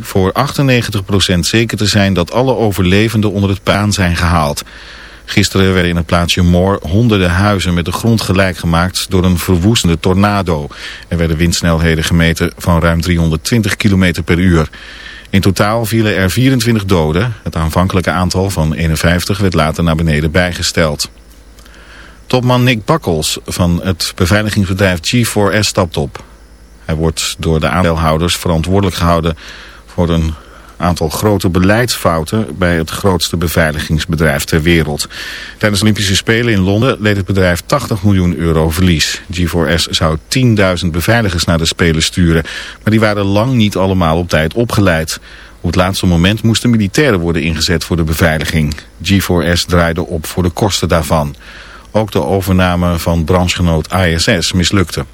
voor 98% zeker te zijn dat alle overlevenden onder het puin zijn gehaald. Gisteren werden in het plaatsje Moor honderden huizen met de grond gelijk gemaakt door een verwoestende tornado. Er werden windsnelheden gemeten van ruim 320 km per uur. In totaal vielen er 24 doden. Het aanvankelijke aantal van 51 werd later naar beneden bijgesteld. Topman Nick Bakkels van het beveiligingsbedrijf G4S stapt op. Hij wordt door de aandeelhouders verantwoordelijk gehouden voor een aantal grote beleidsfouten bij het grootste beveiligingsbedrijf ter wereld. Tijdens de Olympische Spelen in Londen leed het bedrijf 80 miljoen euro verlies. G4S zou 10.000 beveiligers naar de Spelen sturen, maar die waren lang niet allemaal op tijd opgeleid. Op het laatste moment moesten militairen worden ingezet voor de beveiliging. G4S draaide op voor de kosten daarvan. Ook de overname van branchegenoot ISS mislukte.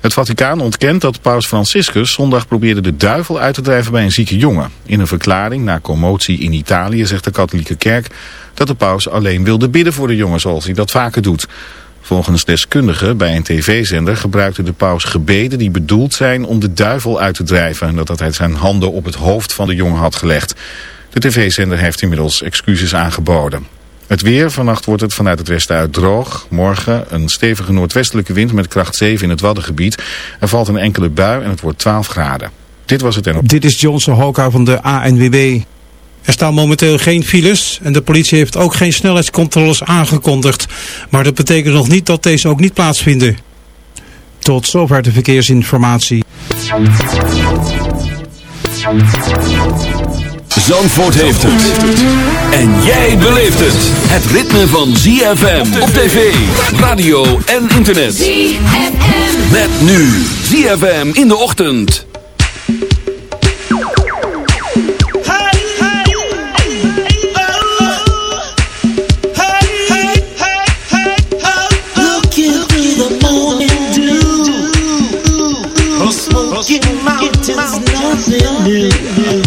Het Vaticaan ontkent dat paus Franciscus zondag probeerde de duivel uit te drijven bij een zieke jongen. In een verklaring na commotie in Italië zegt de katholieke kerk dat de paus alleen wilde bidden voor de jongen zoals hij dat vaker doet. Volgens deskundigen bij een tv-zender gebruikte de paus gebeden die bedoeld zijn om de duivel uit te drijven. En dat hij zijn handen op het hoofd van de jongen had gelegd. De tv-zender heeft inmiddels excuses aangeboden. Het weer, vannacht wordt het vanuit het westen uit droog. Morgen een stevige noordwestelijke wind met kracht 7 in het Waddengebied. Er valt een enkele bui en het wordt 12 graden. Dit was het en op. Dit is Johnson Hoka van de ANWB. Er staan momenteel geen files en de politie heeft ook geen snelheidscontroles aangekondigd. Maar dat betekent nog niet dat deze ook niet plaatsvinden. Tot zover de verkeersinformatie. Zandvoort heeft het. En jij beleeft het. Het ritme van ZFM op tv, radio en internet. ZFM. Met nu ZFM in de ochtend. Mountains, nothing new.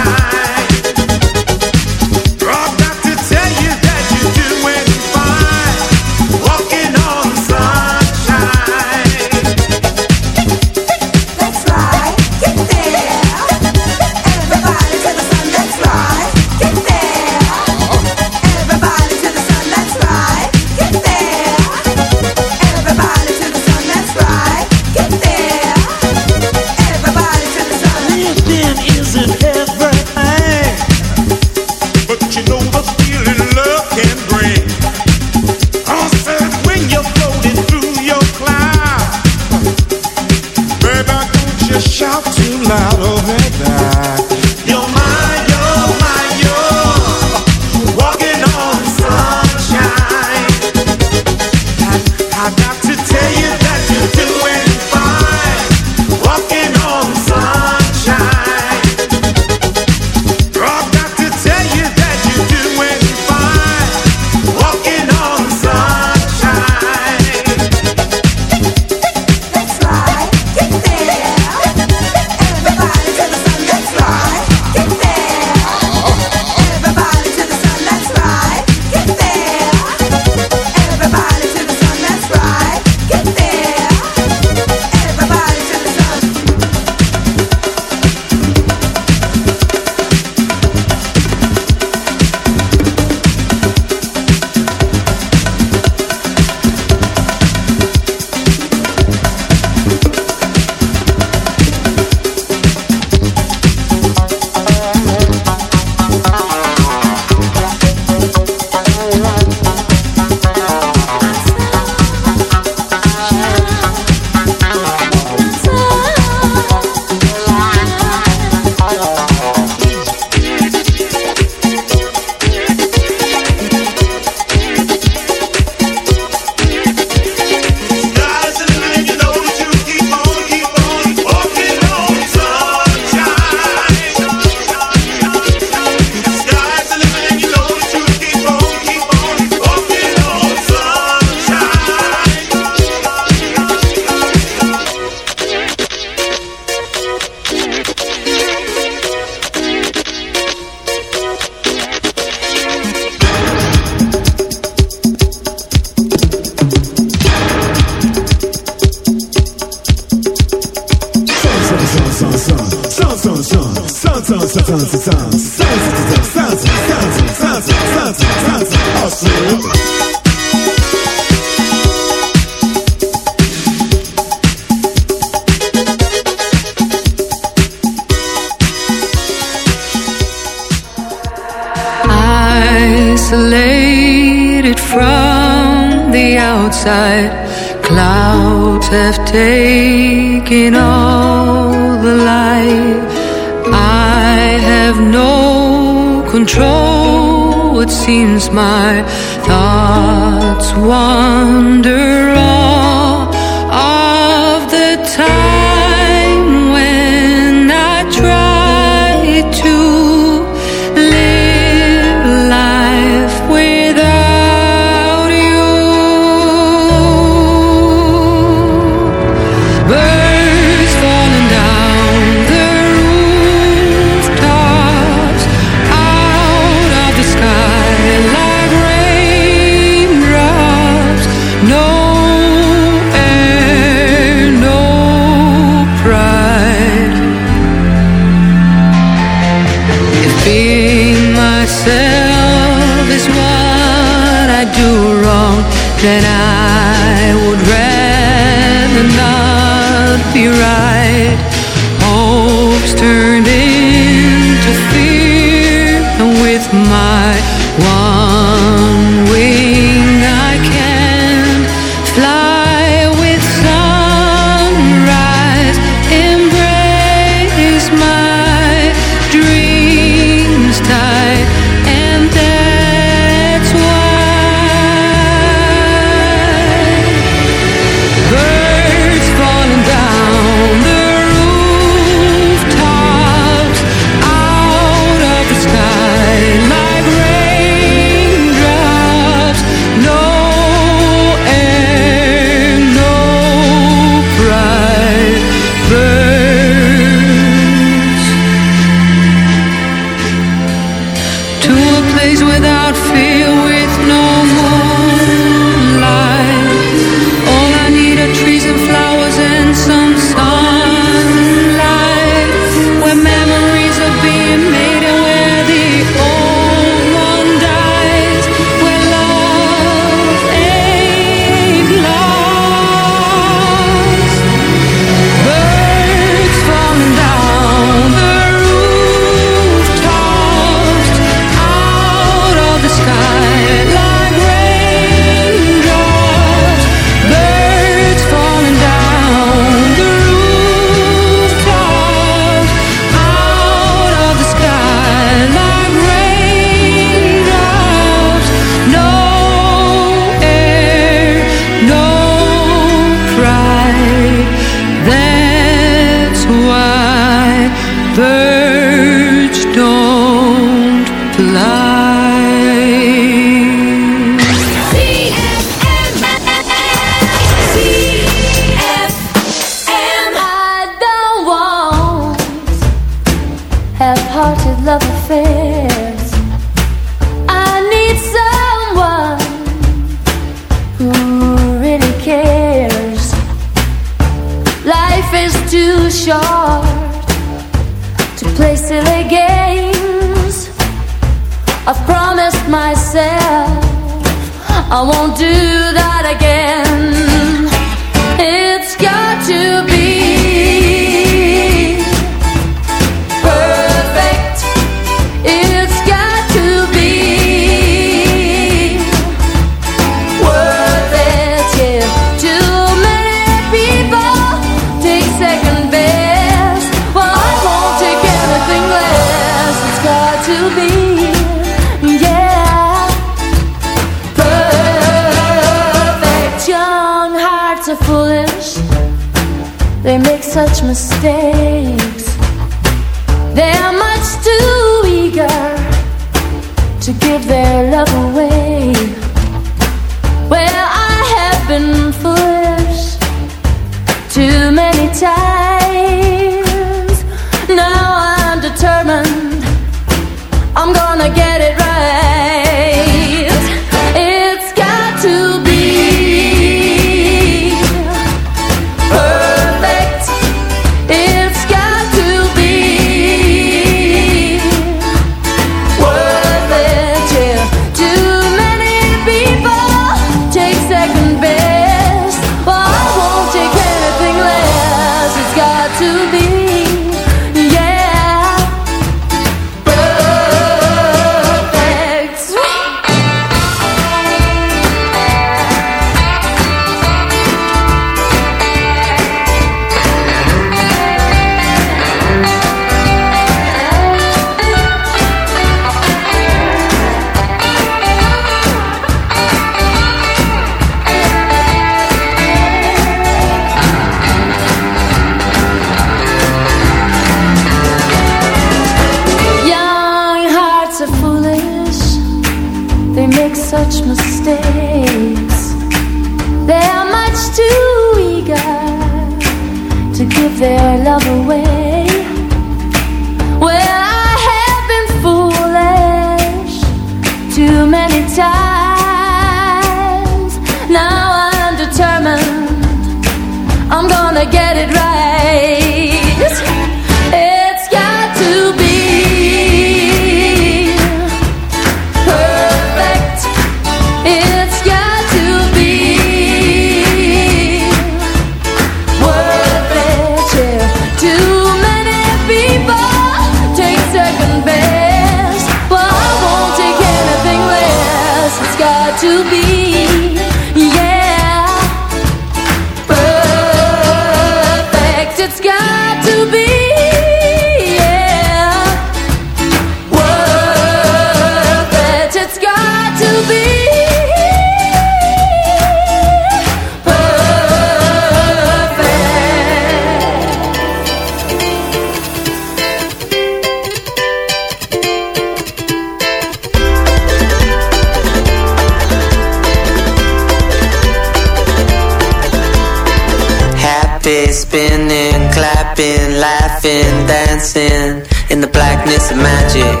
Dancing in the blackness of magic.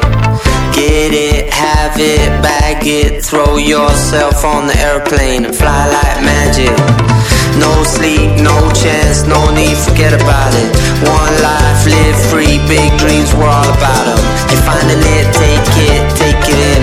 Get it, have it, bag it, throw yourself on the airplane and fly like magic. No sleep, no chance, no need, forget about it. One life, live free, big dreams, we're all about them. You're finding it, take it, take it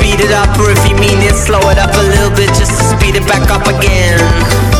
Speed it up, or if you mean it, slow it up a little bit just to speed it back up again.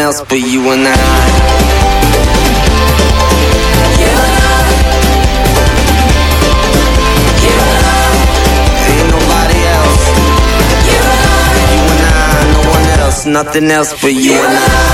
else, but you and I. You and I, no one else, nothing else but you and I.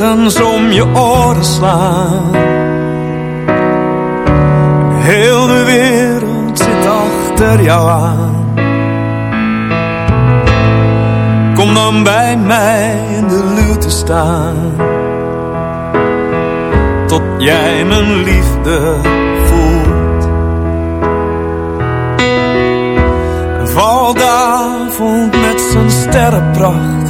regens om je oren slaan. achter jou aan. Kom dan bij mij in de luw te staan. Tot jij mijn liefde voelt. En val de met zijn sterrenpracht.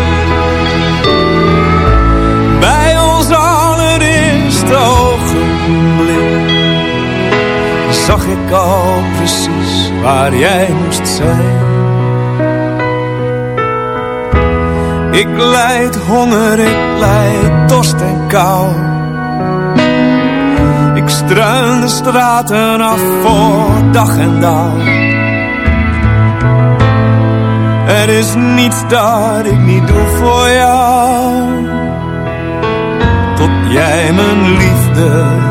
Allereerste ogenblik zag ik al precies waar jij moest zijn. Ik leid honger, ik leid dorst en kou. Ik struin de straten af voor dag en dauw. Er is niets dat ik niet doe voor jou. Jij mijn liefde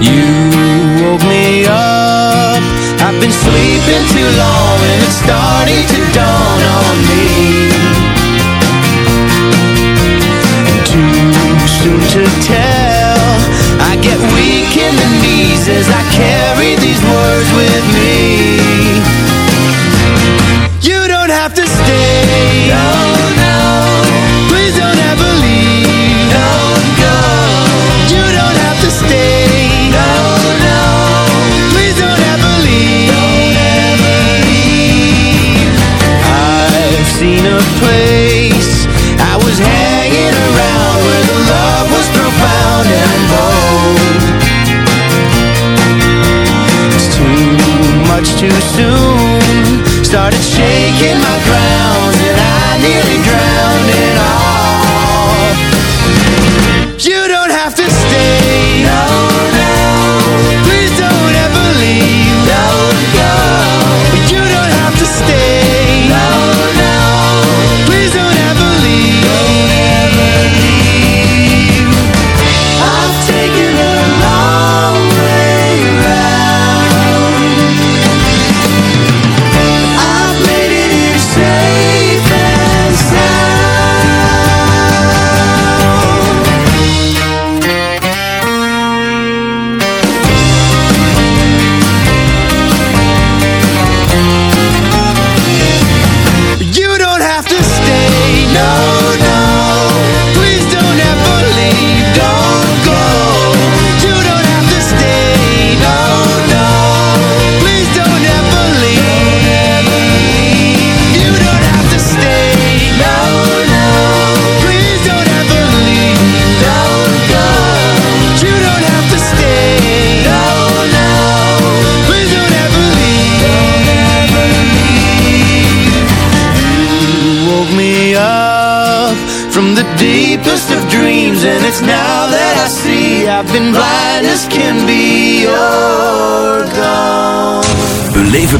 You woke me up. I've been sleeping too long And it's starting to dawn on me. Too soon to tell. I get weak in the knees As I carry these words with me. much too soon. Started shaking my ground and I nearly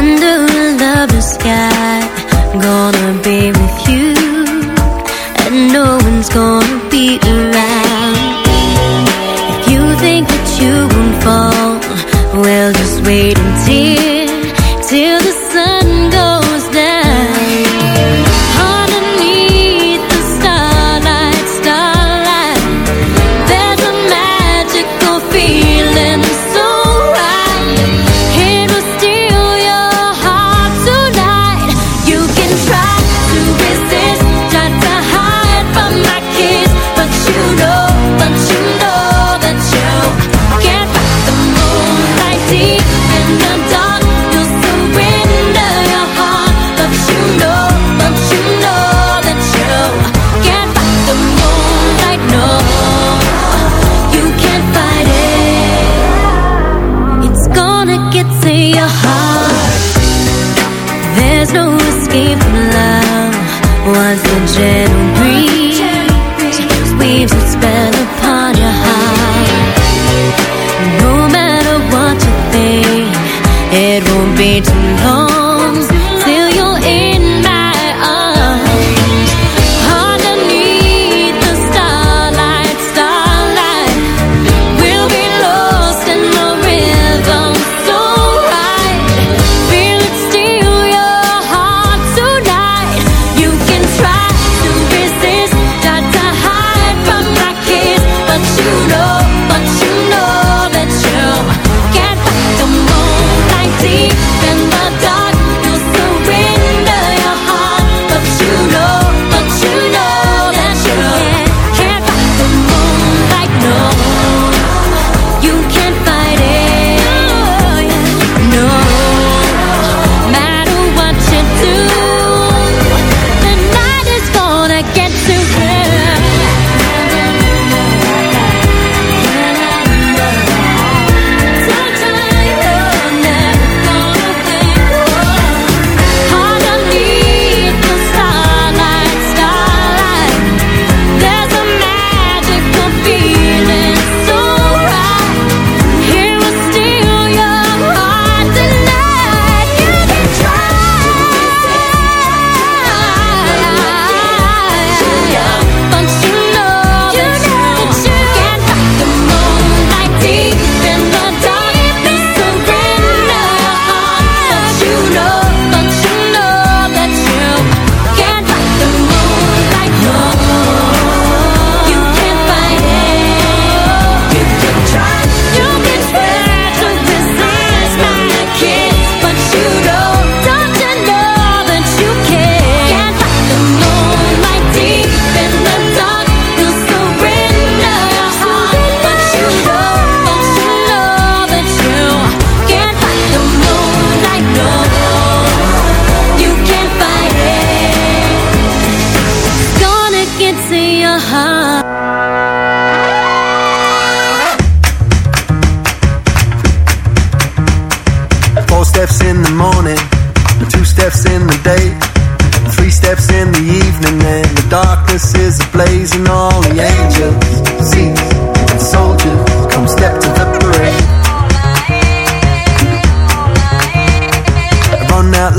under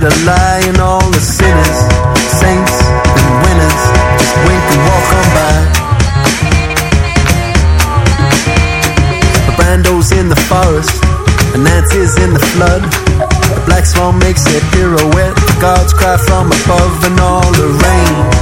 bit of lying, all the sinners, saints and winners, just wink and walk on by. The Brando's in the forest, and Nancy's in the flood. The black swan makes a pirouette, the gods cry from above, and all the rain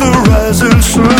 the rising sun.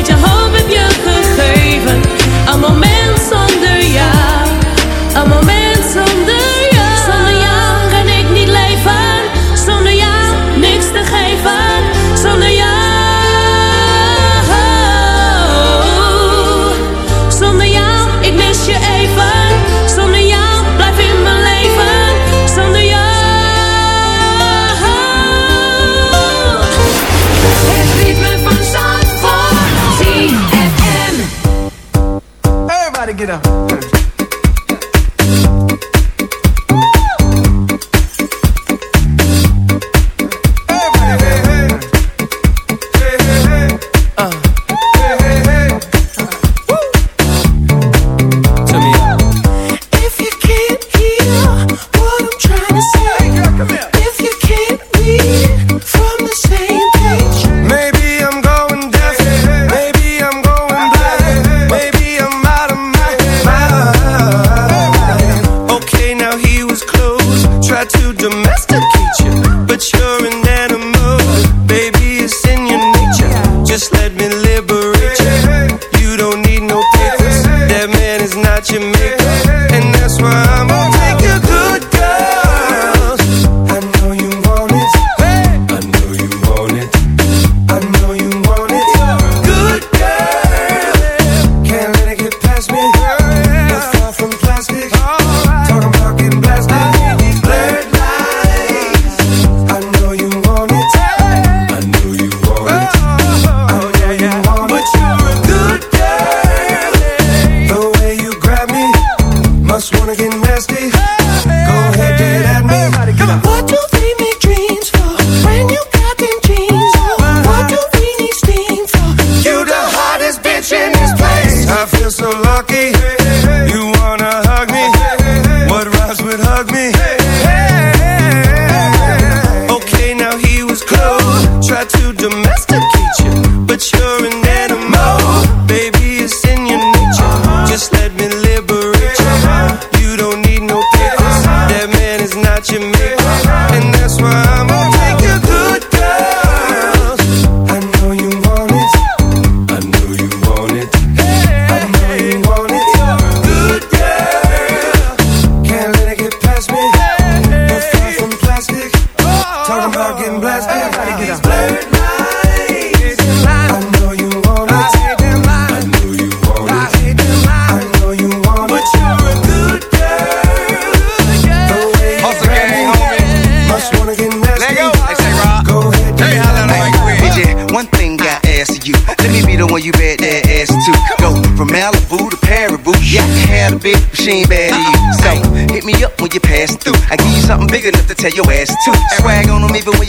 Played your whole yeah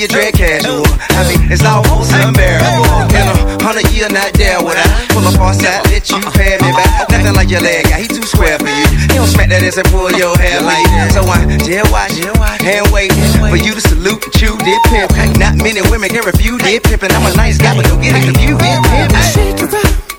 you drink casual. I mean, it's almost unbearable. In a hundred year, not there would I pull up on side, let you uh-uh. pay me back. Nothing like your leg guy, he too square for you. He don't smack that ass and pull your hair like that. So I dare watch and wait for you to salute and chew dip pimp. Not many women can refuse dip pimp, and I'm a nice guy, but don't get it confused. Dip pimp.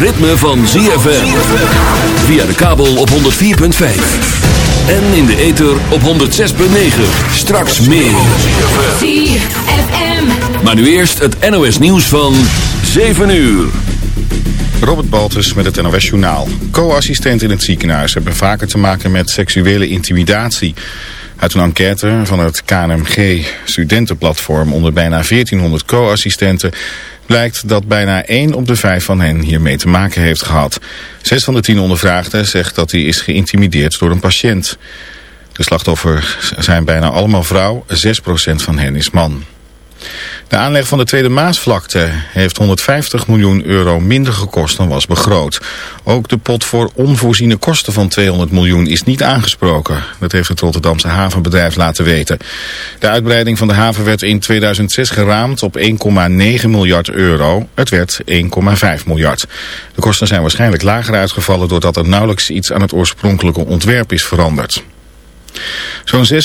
Ritme van ZFM. Via de kabel op 104.5. En in de ether op 106.9. Straks meer. ZFM. Maar nu eerst het NOS nieuws van 7 uur. Robert Baltus met het NOS Journaal. Co-assistenten in het ziekenhuis hebben vaker te maken met seksuele intimidatie. Uit een enquête van het KNMG studentenplatform onder bijna 1400 co-assistenten blijkt dat bijna 1 op de 5 van hen hiermee te maken heeft gehad. 6 van de 10 ondervraagden zegt dat hij is geïntimideerd door een patiënt. De slachtoffers zijn bijna allemaal vrouw, 6% van hen is man. De aanleg van de Tweede Maasvlakte heeft 150 miljoen euro minder gekost dan was begroot. Ook de pot voor onvoorziene kosten van 200 miljoen is niet aangesproken. Dat heeft het Rotterdamse havenbedrijf laten weten. De uitbreiding van de haven werd in 2006 geraamd op 1,9 miljard euro. Het werd 1,5 miljard. De kosten zijn waarschijnlijk lager uitgevallen doordat er nauwelijks iets aan het oorspronkelijke ontwerp is veranderd. Zo'n 6